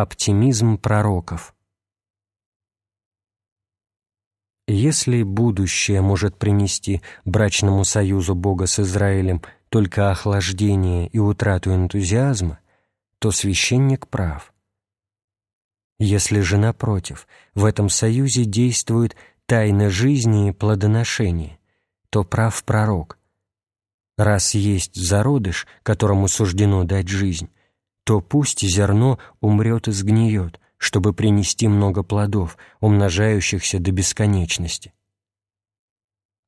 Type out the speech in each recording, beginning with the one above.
Оптимизм пророков Если будущее может принести брачному союзу Бога с Израилем только охлаждение и утрату энтузиазма, то священник прав. Если же, напротив, в этом союзе действует тайна жизни и плодоношения, то прав пророк. Раз есть зародыш, которому суждено дать жизнь, то пусть зерно умрет и сгниет, чтобы принести много плодов, умножающихся до бесконечности.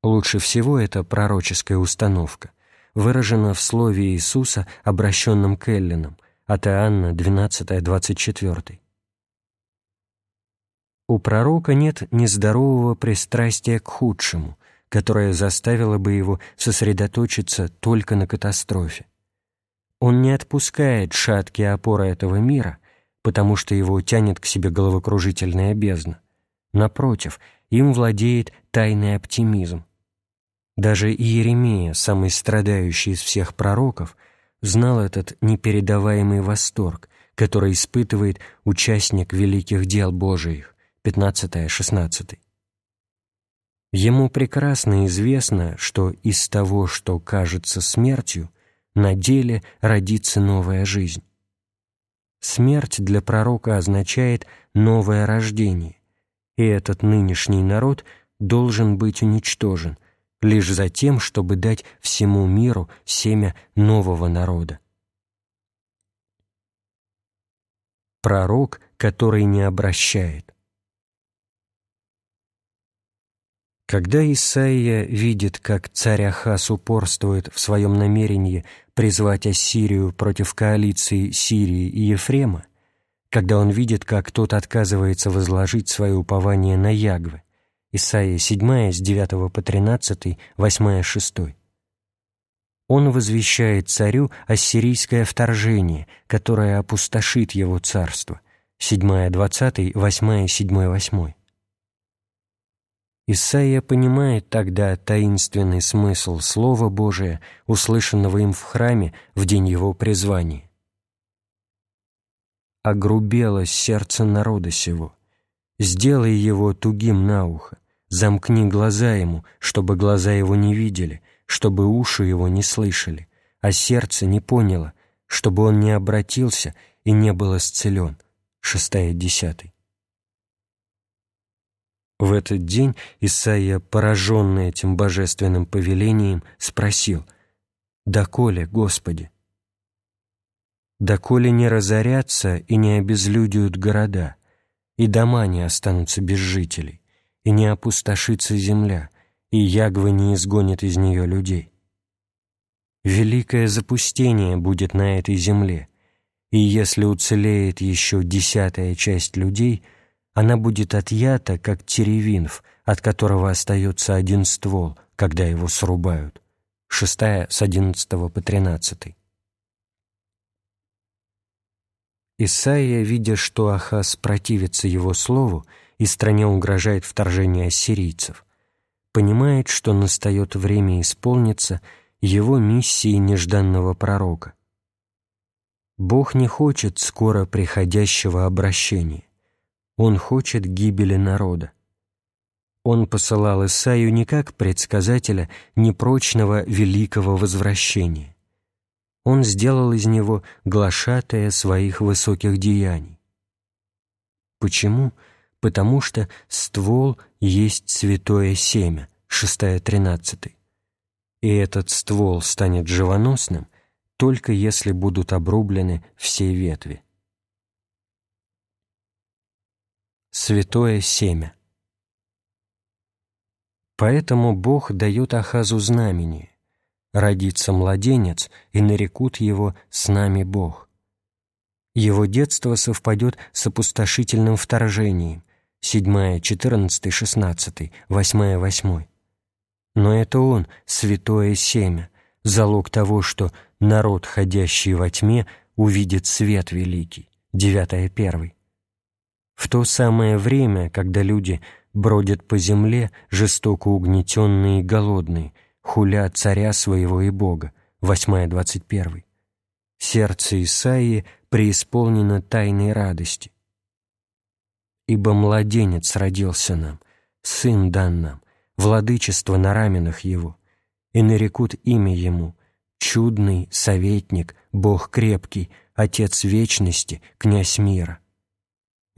Лучше всего эта пророческая установка выражена в слове Иисуса, обращенном к Эллинам, от Иоанна 12-24. У пророка нет нездорового пристрастия к худшему, которое заставило бы его сосредоточиться только на катастрофе. Он не отпускает шаткие опоры этого мира, потому что его тянет к себе головокружительная бездна. Напротив, им владеет тайный оптимизм. Даже Иеремия, самый страдающий из всех пророков, знал этот непередаваемый восторг, который испытывает участник великих дел Божиих, 15-16. Ему прекрасно известно, что из того, что кажется смертью, на деле родится новая жизнь. Смерть для пророка означает новое рождение, и этот нынешний народ должен быть уничтожен лишь за тем, чтобы дать всему миру семя нового народа. Пророк, который не обращает – Когда Исаия видит, как царь Ахаз упорствует в своем намерении призвать Ассирию против коалиции Сирии и Ефрема, когда он видит, как тот отказывается возложить свое упование на Ягвы, Исаия 7, с 9 по 13, 8, 6, он возвещает царю ассирийское вторжение, которое опустошит его царство, 7, 20, 8, 7, 8. Исаия понимает тогда таинственный смысл Слова Божия, услышанного им в храме в день его призвания. «Огрубело сердце народа сего, сделай его тугим на ухо, замкни глаза ему, чтобы глаза его не видели, чтобы уши его не слышали, а сердце не поняло, чтобы он не обратился и не был исцелен». Шестая десятый. В этот день Исаия, пораженный этим божественным повелением, спросил «Доколе, Господи?» «Доколе не разорятся и не обезлюдят города, и дома не останутся без жителей, и не опустошится земля, и ягвы не изгонят из нее людей. Великое запустение будет на этой земле, и если уцелеет еще десятая часть людей — она будет отъята, как теревинф, от которого остается один ствол, когда его срубают. Шестая с одиннадцатого по тринадцатый. Исаия, видя, что Ахаз противится его слову и стране угрожает вторжение ассирийцев, понимает, что настает время исполниться его миссии нежданного пророка. Бог не хочет скоро приходящего обращения. Он хочет гибели народа. Он посылал Исаию не как предсказателя непрочного великого возвращения. Он сделал из него глашатая своих высоких деяний. Почему? Потому что ствол есть святое семя, 6.13. И этот ствол станет живоносным только если будут обрублены все ветви. Святое семя. Поэтому Бог дает Ахазу знамение. Родится младенец, и нарекут его «с нами Бог». Его детство совпадет с опустошительным вторжением, 7, 14, 16, 8, 8. Но это он, святое семя, залог того, что народ, ходящий во тьме, увидит свет великий, 9, 1. В то самое время, когда люди бродят по земле, жестоко угнетенные и голодные, хуля царя своего и Бога, 8.21. Сердце Исаии преисполнена тайной радости. Ибо младенец родился нам, сын дан нам, владычество на раменах его, и нарекут имя ему, чудный советник, Бог крепкий, Отец вечности, князь мира.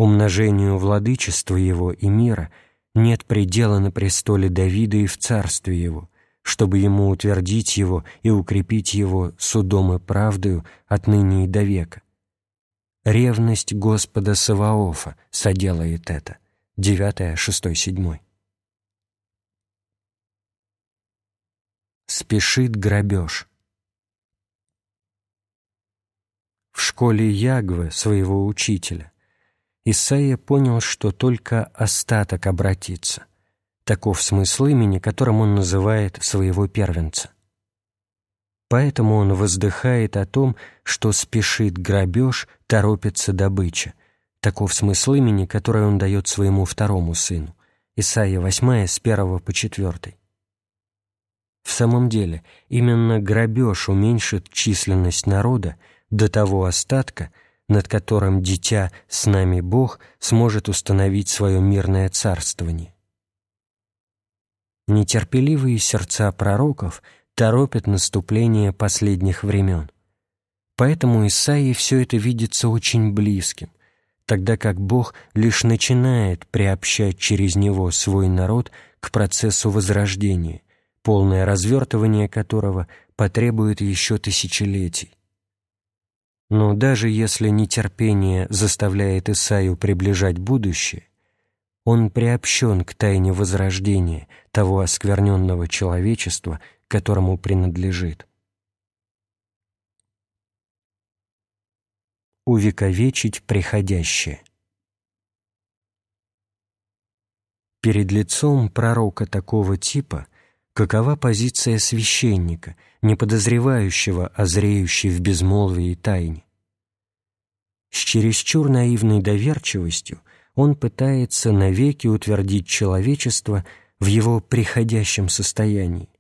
Умножению владычества его и мира нет предела на престоле Давида и в царстве его, чтобы ему утвердить его и укрепить его судом и правдою отныне и до века. Ревность Господа Саваофа соделает это. 9, 6, 7. Спешит грабеж. В школе Ягвы, своего учителя, Исаия понял, что только остаток обратится. Таков смысл имени, которым он называет своего первенца. Поэтому он воздыхает о том, что спешит грабеж, торопится добыча. Таков смысл имени, которое он дает своему второму сыну. Исаия 8, с 1 по 4. В самом деле, именно грабеж уменьшит численность народа до того остатка, над которым дитя с нами Бог сможет установить свое мирное царствование. Нетерпеливые сердца пророков торопят наступление последних времен. Поэтому Исаии все это видится очень близким, тогда как Бог лишь начинает приобщать через него свой народ к процессу возрождения, полное развертывание которого потребует еще тысячелетий. Но даже если нетерпение заставляет Исаию приближать будущее, он приобщен к тайне возрождения того оскверненного человечества, которому принадлежит. Увековечить приходящее. Перед лицом пророка такого типа какова позиция священника, не подозревающего о зреющей в безмолвии тайне? С чересчур наивной доверчивостью – он пытается навеки утвердить человечество в его приходящем состоянии,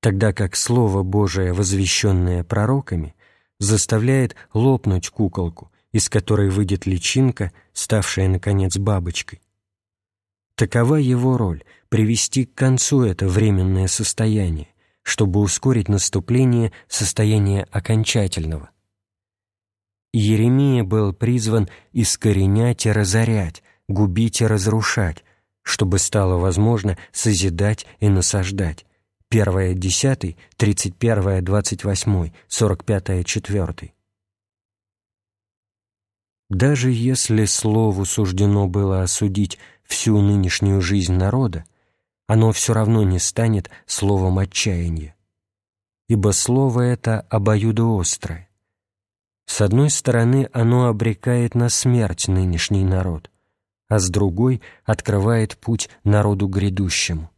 тогда как Слово Божие, возвещенное пророками, заставляет лопнуть куколку, из которой выйдет личинка, ставшая, наконец, бабочкой. Такова его роль — привести к концу это временное состояние, чтобы ускорить наступление состояния окончательного. Еремия был призван искоренять и разорять, губить и разрушать, чтобы стало возможно созидать и насаждать. 1 10, 31 28, 45 4. Даже если слову суждено было осудить всю нынешнюю жизнь народа, оно все равно не станет словом отчаяния. Ибо слово это обоюдоострое. С одной стороны, оно обрекает на смерть нынешний народ, а с другой открывает путь народу грядущему.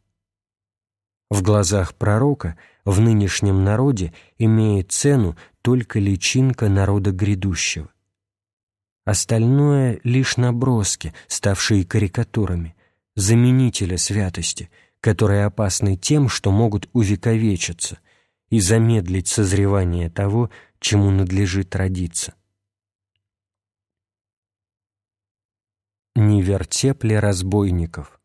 В глазах пророка в нынешнем народе имеет цену только личинка народа грядущего. Остальное — лишь наброски, ставшие карикатурами, заменители святости, которые опасны тем, что могут увековечиться и замедлить созревание того, чему надлежит родиться. не вертеп ли разбойников.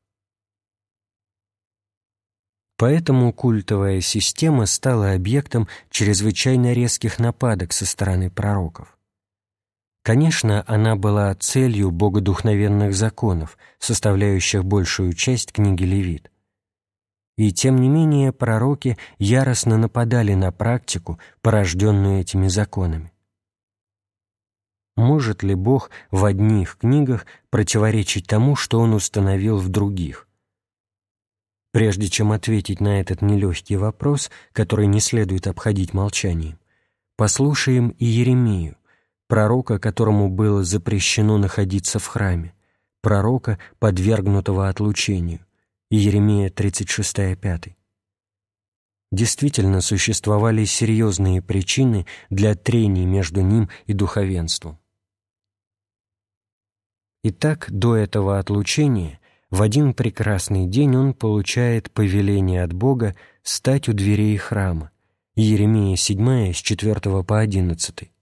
Поэтому культовая система стала объектом чрезвычайно резких нападок со стороны пророков. Конечно, она была целью богодухновенных законов, составляющих большую часть книги Левит. И тем не менее пророки яростно нападали на практику, порожденную этими законами. Может ли Бог в одних книгах противоречить тому, что Он установил в других? Прежде чем ответить на этот нелегкий вопрос, который не следует обходить молчанием, послушаем и Еремию, пророка, которому было запрещено находиться в храме, пророка, подвергнутого отлучению, Еремия 36:5. Действительно существовали серьезные причины для трений между ним и духовенством. Итак, до этого отлучения в один прекрасный день он получает повеление от Бога стать у дверей храма. Иеремия 7, с 4 по 11.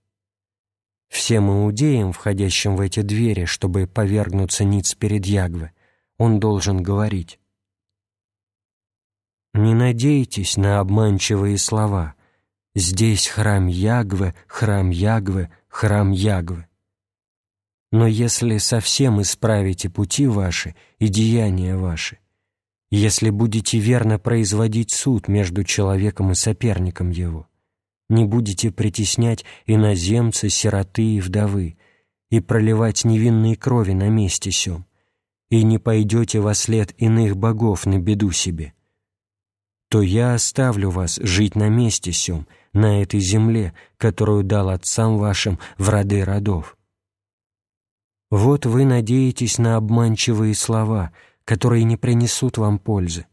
Всем иудеям, входящим в эти двери, чтобы повергнуться ниц перед Ягве, он должен говорить «Не надейтесь на обманчивые слова. Здесь храм Ягве, храм Ягве, храм Ягве. Но если совсем исправите пути ваши и деяния ваши, если будете верно производить суд между человеком и соперником его, не будете притеснять иноземца, сироты и вдовы, и проливать невинные крови на месте сём, и не пойдете во след иных богов на беду себе, то я оставлю вас жить на месте сём, на этой земле, которую дал отцам вашим в роды родов. Вот вы надеетесь на обманчивые слова, которые не принесут вам пользы.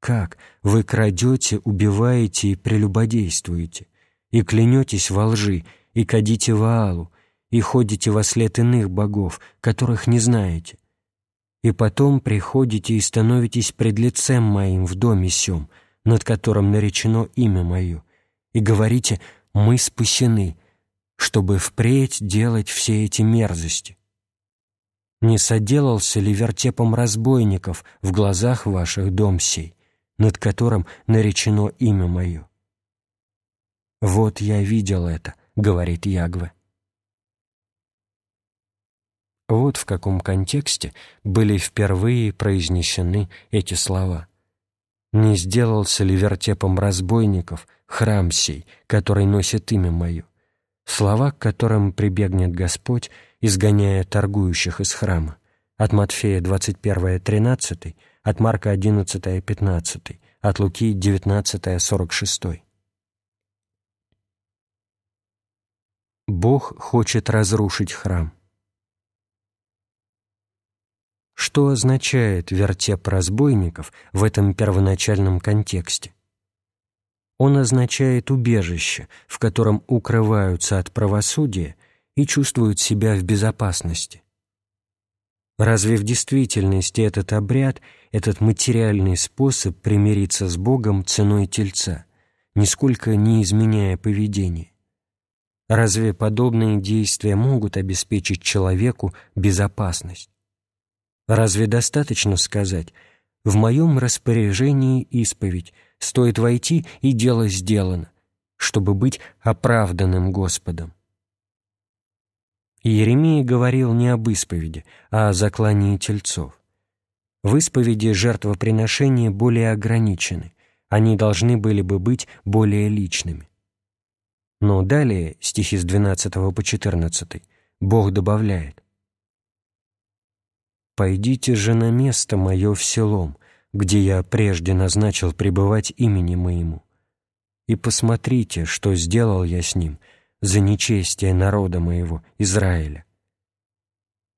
Как вы крадете, убиваете и прелюбодействуете, и клянетесь во лжи, и кадите Ваалу, и ходите во след иных богов, которых не знаете, и потом приходите и становитесь пред лицем моим в доме сём, над которым наречено имя мое, и говорите «Мы спасены», чтобы впредь делать все эти мерзости. Не соделался ли вертепом разбойников в глазах ваших дом сей, над которым наречено имя мое? «Вот я видел это», — говорит Ягве. Вот в каком контексте были впервые произнесены эти слова. «Не сделался ли вертепом разбойников храм сей, который носит имя мое?» Слова, к которым прибегнет Господь, изгоняя торгующих из храма. От Матфея 21.13, от Марка 11.15, от Луки 19.46. Бог хочет разрушить храм. Что означает вертеп разбойников в этом первоначальном контексте? Он означает убежище, в котором укрываются от правосудия и чувствуют себя в безопасности. Разве в действительности этот обряд, этот материальный способ примириться с Богом ценой тельца, нисколько не изменяя поведение? Разве подобные действия могут обеспечить человеку безопасность? Разве достаточно сказать «в моем распоряжении исповедь, стоит войти, и дело сделано», чтобы быть оправданным Господом? Иеремия говорил не об исповеди, а о заклании тельцов. В исповеди жертвоприношения более ограничены, они должны были бы быть более личными. Но далее, стихи с 12 по 14, Бог добавляет «Пойдите же на место мое в селом, где я прежде назначил пребывать имени моему, и посмотрите, что сделал я с ним за нечестие народа моего, Израиля».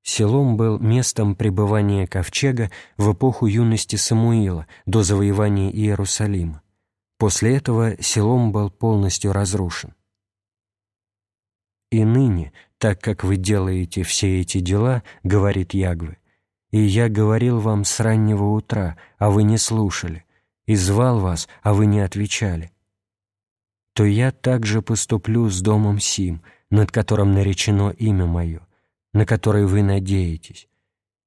Селом был местом пребывания ковчега в эпоху юности Самуила до завоевания Иерусалима. После этого Селом был полностью разрушен. «И ныне, так как вы делаете все эти дела, — говорит Ягве, и я говорил вам с раннего утра, а вы не слушали, и звал вас, а вы не отвечали. То я также поступлю с домом Сим, над которым наречено имя мое, на которое вы надеетесь,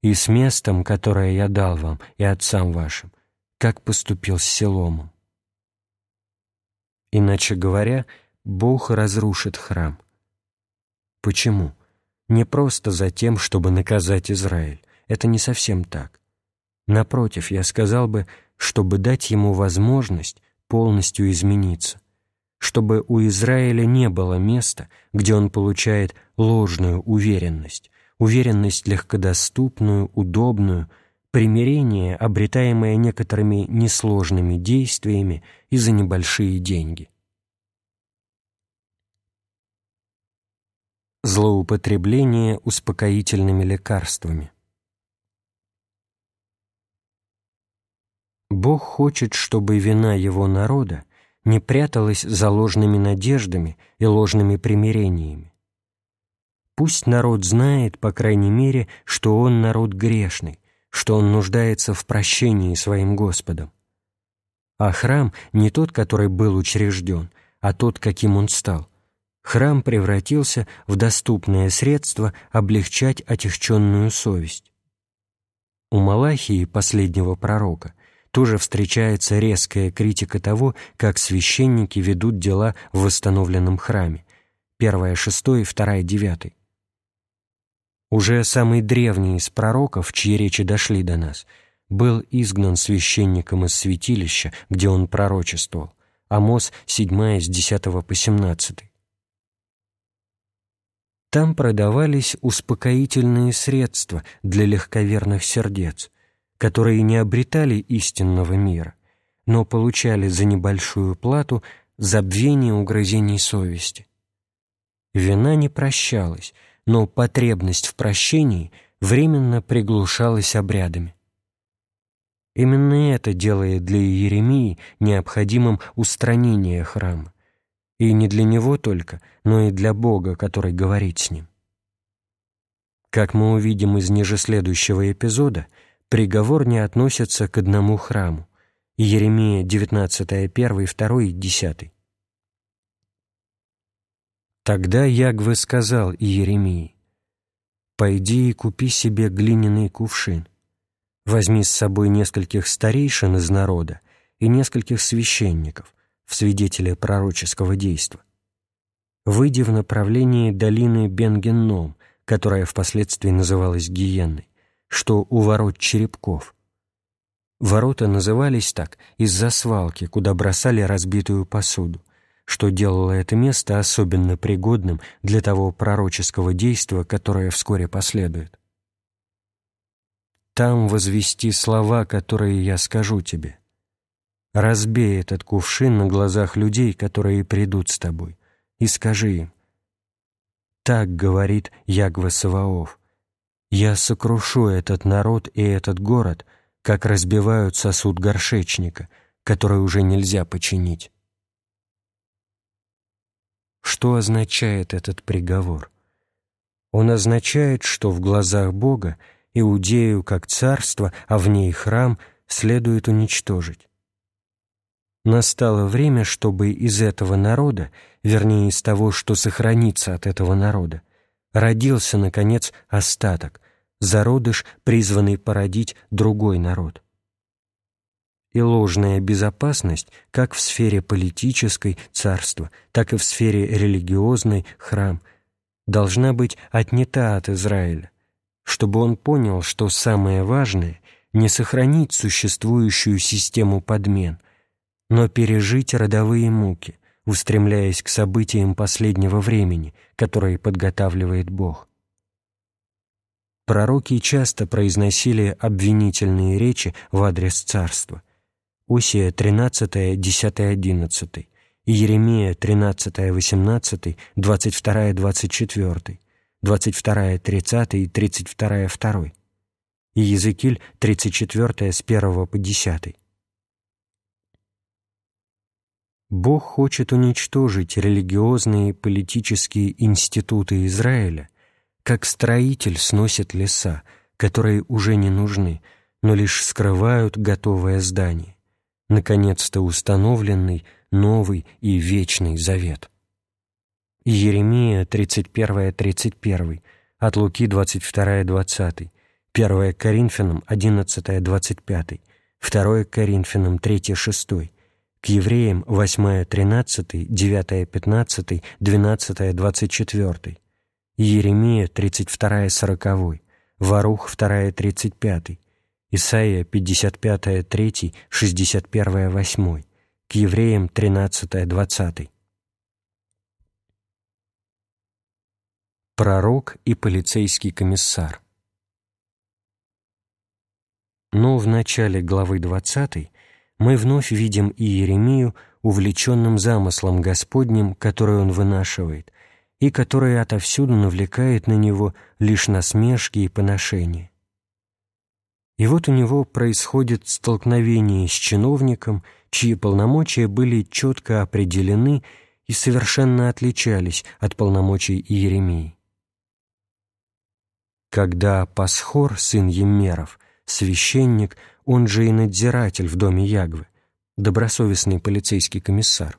и с местом, которое я дал вам и отцам вашим, как поступил с Селомом. Иначе говоря, Бог разрушит храм. Почему? Не просто за тем, чтобы наказать Израиль, это не совсем так. Напротив, я сказал бы, чтобы дать ему возможность полностью измениться, чтобы у Израиля не было места, где он получает ложную уверенность, уверенность легкодоступную, удобную, примирение, обретаемое некоторыми несложными действиями и за небольшие деньги. Злоупотребление успокоительными лекарствами. Бог хочет, чтобы вина Его народа не пряталась за ложными надеждами и ложными примирениями. Пусть народ знает, по крайней мере, что он народ грешный, что он нуждается в прощении своим Господом. А храм не тот, который был учрежден, а тот, каким он стал. храм превратился в доступное средство облегчать отягченную совесть. У Малахии, последнего пророка, тоже встречается резкая критика того, как священники ведут дела в восстановленном храме. Первая шестой, вторая девятый. Уже самый древний из пророков, чьи речи дошли до нас, был изгнан священником из святилища, где он пророчествовал. Амос 7 с 10 по 17. Там продавались успокоительные средства для легковерных сердец, которые не обретали истинного мира, но получали за небольшую плату забвение угрызений совести. Вина не прощалась, но потребность в прощении временно приглушалась обрядами. Именно это делает для Иеремии необходимым устранение храма, и не для него только, но и для Бога, который говорит с ним. Как мы увидим из ниже следующего эпизода, приговор не относится к одному храму. Еремия 19, 1, 2 и 10. Тогда Ягве сказал Иеремии, «Пойди и купи себе глиняный кувшин, возьми с собой нескольких старейшин из народа и нескольких священников, в свидетеля пророческого действа. Выйди в направлении долины Бенгенном, которая впоследствии называлась Гиенной, что у ворот черепков. Ворота назывались так из-за свалки, куда бросали разбитую посуду, что делало это место особенно пригодным для того пророческого действа, которое вскоре последует. «Там возвести слова, которые я скажу тебе, Разбей этот кувшин на глазах людей, которые придут с тобой, и скажи им, «Так говорит Ягва Саваоф, я сокрушу этот народ и этот город, как разбивают сосуд горшечника, который уже нельзя починить». Что означает этот приговор? Он означает, что в глазах Бога Иудею как царство, а в ней храм, следует уничтожить. Настало время, чтобы из этого народа, вернее, из того, что сохранится от этого народа, родился, наконец, остаток, зародыш, призванный породить другой народ. И ложная безопасность как в сфере политической – царства, так и в сфере религиозной – храм, должна быть отнята от Израиля, чтобы он понял, что самое важное – не сохранить существующую систему подмен – но пережить родовые муки, устремляясь к событиям последнего времени, которые подготавливает Бог. Пророки часто произносили обвинительные речи в адрес царства. Осия 13, 10, 11, Иеремия 13, 18, 22, 24, 22, 30 и 32, 2, и Езекиль 34, с 1 по 10. Бог хочет уничтожить религиозные и политические институты Израиля, как строитель сносит леса, которые уже не нужны, но лишь скрывают готовое здание, наконец-то установленный новый и вечный завет. Иеремия 31-31, от Луки 22-20, 1 Коринфянам 11-25, 2 Коринфянам 3-6, к евреям 8, 13, 9, 15, 12, 24, Иеремия 32, 40, Варух 2, 35, Исаия 55, 3, 61, 8, к евреям 13, 20. Пророк и полицейский комиссар. Но в начале главы 20 мы вновь видим Иеремию увлеченным замыслом Господним, который он вынашивает, и который отовсюду навлекает на него лишь насмешки и поношения. И вот у него происходит столкновение с чиновником, чьи полномочия были четко определены и совершенно отличались от полномочий Иеремии. Когда Пасхор, сын Емеров, священник, он же и надзиратель в доме Ягвы, добросовестный полицейский комиссар.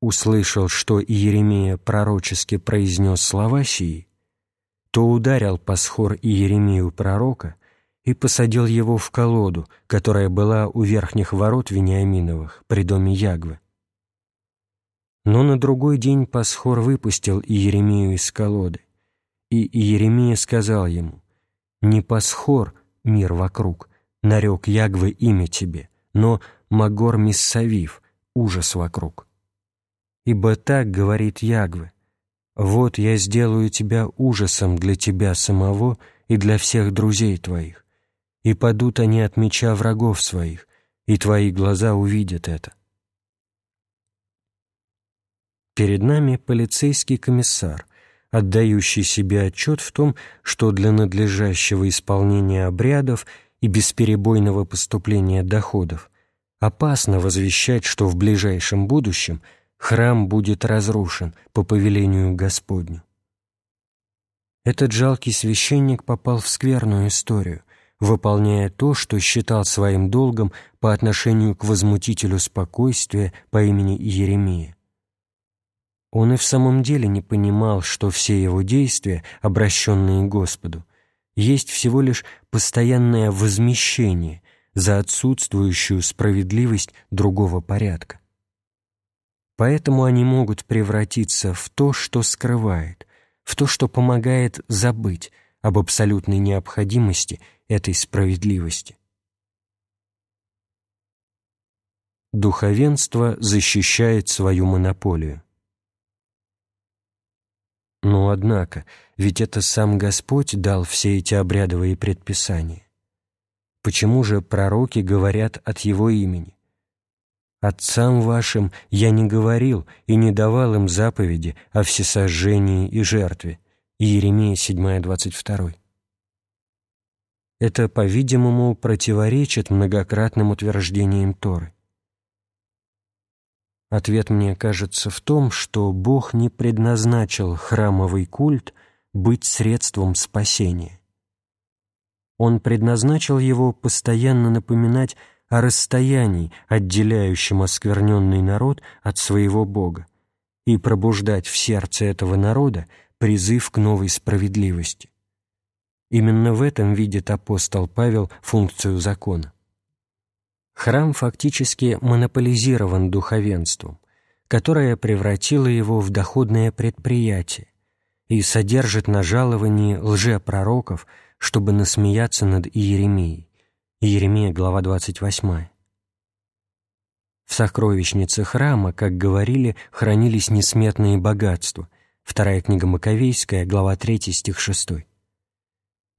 услышал, что Иеремия пророчески произнес слова сии, то ударил Пасхор Иеремию пророка и посадил его в колоду, которая была у верхних ворот Вениаминовых при доме Ягвы. Но на другой день Пасхор выпустил Иеремию из колоды, и Иеремия сказал ему, «Не Пасхор, мир вокруг, нарек Ягвы имя тебе, но Магор Миссавив, ужас вокруг. Ибо так говорит Ягвы, «Вот я сделаю тебя ужасом для тебя самого и для всех друзей твоих, и падут они от меча врагов своих, и твои глаза увидят это». Перед нами полицейский комиссар, отдающий себе отчет в том, что для надлежащего исполнения обрядов и бесперебойного поступления доходов опасно возвещать, что в ближайшем будущем храм будет разрушен по повелению Господню. Этот жалкий священник попал в скверную историю, выполняя то, что считал своим долгом по отношению к возмутителю спокойствия по имени Иеремия. Он и в самом деле не понимал, что все его действия, обращенные к Господу, есть всего лишь постоянное возмещение за отсутствующую справедливость другого порядка. Поэтому они могут превратиться в то, что скрывает, в то, что помогает забыть об абсолютной необходимости этой справедливости. Духовенство защищает свою монополию. Но, однако, ведь это сам Господь дал все эти обрядовые предписания. Почему же пророки говорят от Его имени? «Отцам вашим я не говорил и не давал им заповеди о всесожжении и жертве» Иеремия 7:22. Это, по-видимому, противоречит многократным утверждениям Торы. Ответ мне кажется в том, что Бог не предназначил храмовый культ быть средством спасения. Он предназначил его постоянно напоминать о расстоянии, отделяющем оскверненный народ от своего Бога, и пробуждать в сердце этого народа призыв к новой справедливости. Именно в этом видит апостол Павел функцию закона. Храм фактически монополизирован духовенством, которое превратило его в доходное предприятие и содержит на жаловании лжепророков, чтобы насмеяться над Иеремией. Иеремия, глава 28. В сокровищнице храма, как говорили, хранились несметные богатства. Вторая книга Маковейская, глава 3, стих 6.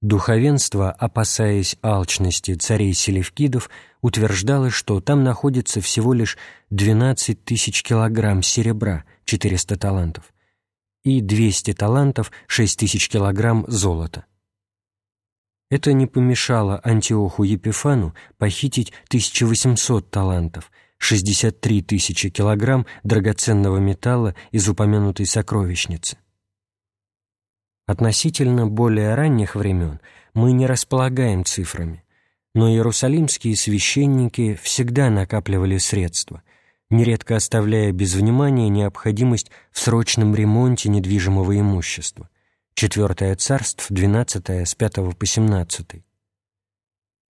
Духовенство, опасаясь алчности царей селевкидов, утверждало, что там находится всего лишь 12 тысяч килограмм серебра, 400 талантов, и 200 талантов, 6 тысяч килограмм золота. Это не помешало Антиоху Епифану похитить 1800 талантов, 63 тысячи килограмм драгоценного металла из упомянутой сокровищницы. Относительно более ранних времен мы не располагаем цифрами, но иерусалимские священники всегда накапливали средства, нередко оставляя без внимания необходимость в срочном ремонте недвижимого имущества. Четвертое царство, 12 с 5 по 17.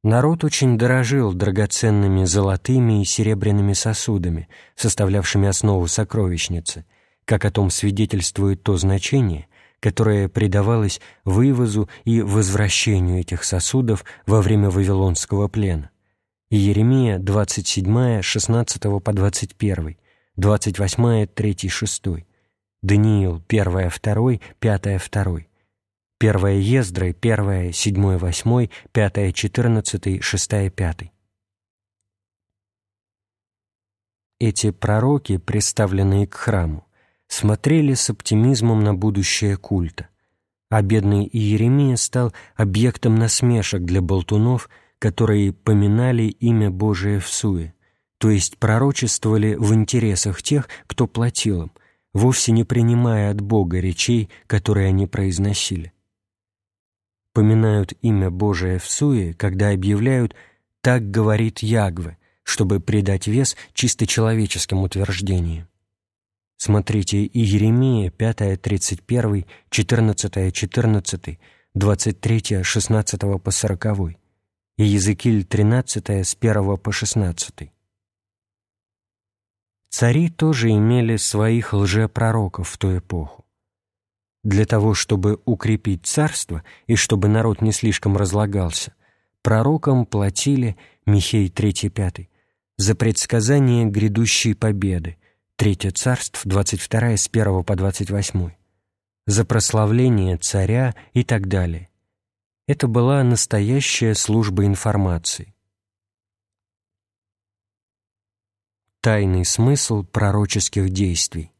Народ очень дорожил драгоценными золотыми и серебряными сосудами, составлявшими основу сокровищницы, как о том свидетельствует то значение, которое придавалось вывозу и возвращению этих сосудов во время Вавилонского плена. Иеремия 27, 16 по 21, 28, 3, 6, Даниил 1, 2, 5, 2, 1 Ездры 1, 7, 8, 5, 14, 6, 5. Эти пророки, представленные к храму, смотрели с оптимизмом на будущее культа, а бедный Иеремия стал объектом насмешек для болтунов, которые поминали имя Божие в суе, то есть пророчествовали в интересах тех, кто платил им, вовсе не принимая от Бога речей, которые они произносили. Поминают имя Божие в суе, когда объявляют «так говорит Ягве», чтобы придать вес чисто человеческим утверждениям. Смотрите и Еремия 5, 31, 14, 14, 23, 16 по 40, и Езекииль 13, с 1 по 16. Цари тоже имели своих лжепророков в ту эпоху. Для того, чтобы укрепить царство и чтобы народ не слишком разлагался, пророкам платили, Михей 3-5, за предсказание грядущей победы, Третье царств, 22 с 1 по 28, за прославление царя и так далее. Это была настоящая служба информации. Тайный смысл пророческих действий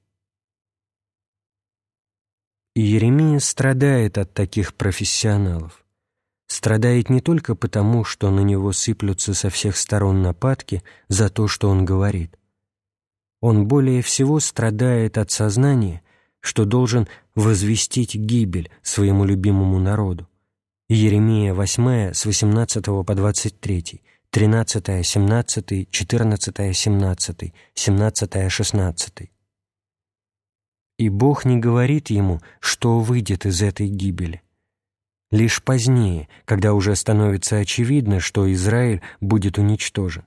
Иеремия страдает от таких профессионалов. Страдает не только потому, что на него сыплются со всех сторон нападки за то, что он говорит, он более всего страдает от сознания, что должен возвестить гибель своему любимому народу. Еремия 8 с 18 по 23, 13, 17, 14, 17, 17, 16. И Бог не говорит ему, что выйдет из этой гибели. Лишь позднее, когда уже становится очевидно, что Израиль будет уничтожен,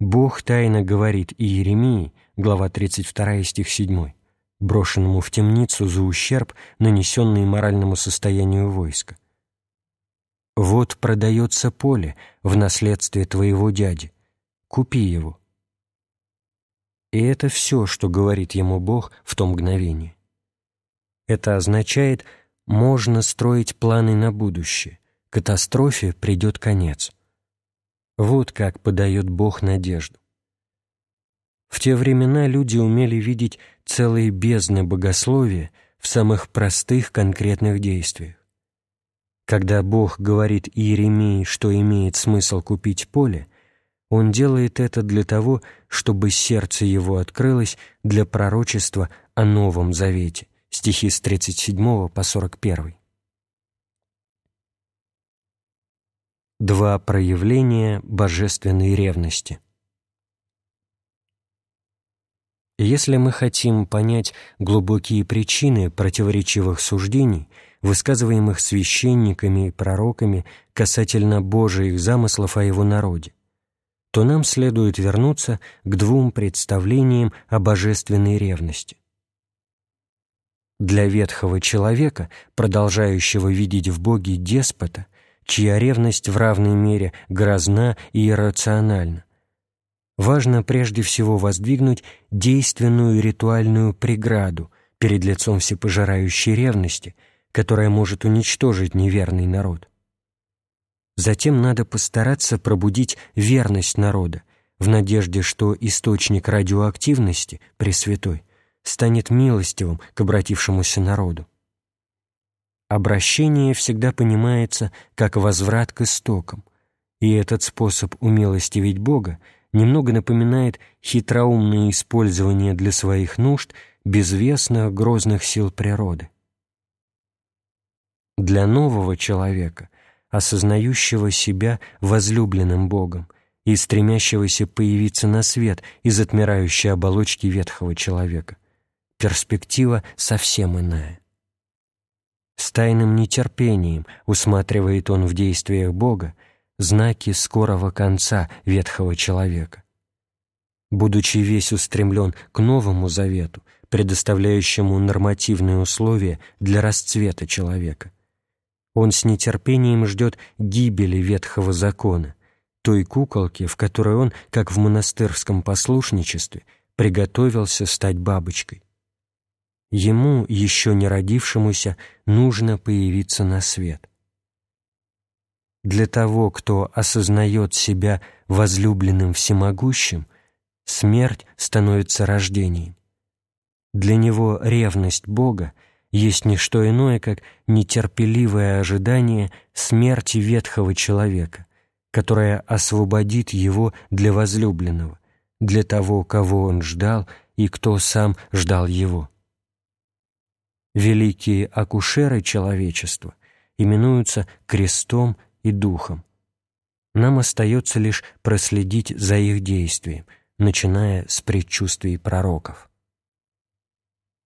Бог тайно говорит Иеремии, глава 32 стих 7, брошенному в темницу за ущерб, нанесенный моральному состоянию войска. «Вот продается поле в наследстве твоего дяди. Купи его». И это все, что говорит ему Бог в то мгновение. Это означает, можно строить планы на будущее, катастрофе придет конец. Вот как подает Бог надежду. В те времена люди умели видеть целые бездны богословия в самых простых конкретных действиях. Когда Бог говорит Иеремии, что имеет смысл купить поле, Он делает это для того, чтобы сердце его открылось для пророчества о Новом Завете, стихи с 37 по 41. Два проявления божественной ревности. Если мы хотим понять глубокие причины противоречивых суждений, высказываемых священниками и пророками касательно Божиих замыслов о его народе, то нам следует вернуться к двум представлениям о божественной ревности. Для ветхого человека, продолжающего видеть в Боге деспота – чья ревность в равной мере грозна и иррациональна. Важно прежде всего воздвигнуть действенную ритуальную преграду перед лицом всепожирающей ревности, которая может уничтожить неверный народ. Затем надо постараться пробудить верность народа в надежде, что источник радиоактивности, Пресвятой, станет милостивым к обратившемуся народу. Обращение всегда понимается как возврат к истокам, и этот способ умилостивить Бога немного напоминает хитроумное использование для своих нужд безвестных грозных сил природы. Для нового человека, осознающего себя возлюбленным Богом и стремящегося появиться на свет из отмирающей оболочки ветхого человека, перспектива совсем иная. С тайным нетерпением усматривает он в действиях Бога знаки скорого конца ветхого человека. Будучи весь устремлен к Новому Завету, предоставляющему нормативные условия для расцвета человека, он с нетерпением ждет гибели ветхого закона, той куколки, в которой он, как в монастырском послушничестве, приготовился стать бабочкой. Ему, еще не родившемуся, нужно появиться на свет. Для того, кто осознает себя возлюбленным всемогущим, смерть становится рождением. Для него ревность Бога есть не что иное, как нетерпеливое ожидание смерти ветхого человека, которая освободит его для возлюбленного, для того, кого он ждал и кто сам ждал его. Великие акушеры человечества именуются крестом и духом. Нам остается лишь проследить за их действием, начиная с предчувствий пророков.